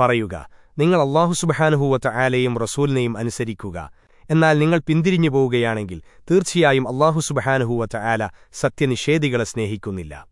പറയുക നിങ്ങൾ അള്ളാഹുസുബഹാനുഹൂവത്ത ആലയും റസൂലിനെയും അനുസരിക്കുക. എന്നാൽ നിങ്ങൾ പിന്തിരിഞ്ഞു പോവുകയാണെങ്കിൽ തീർച്ചയായും അള്ളാഹുസുബഹാനുഹൂവത്ത ആല സത്യനിഷേധികളെ സ്നേഹിക്കുന്നില്ല.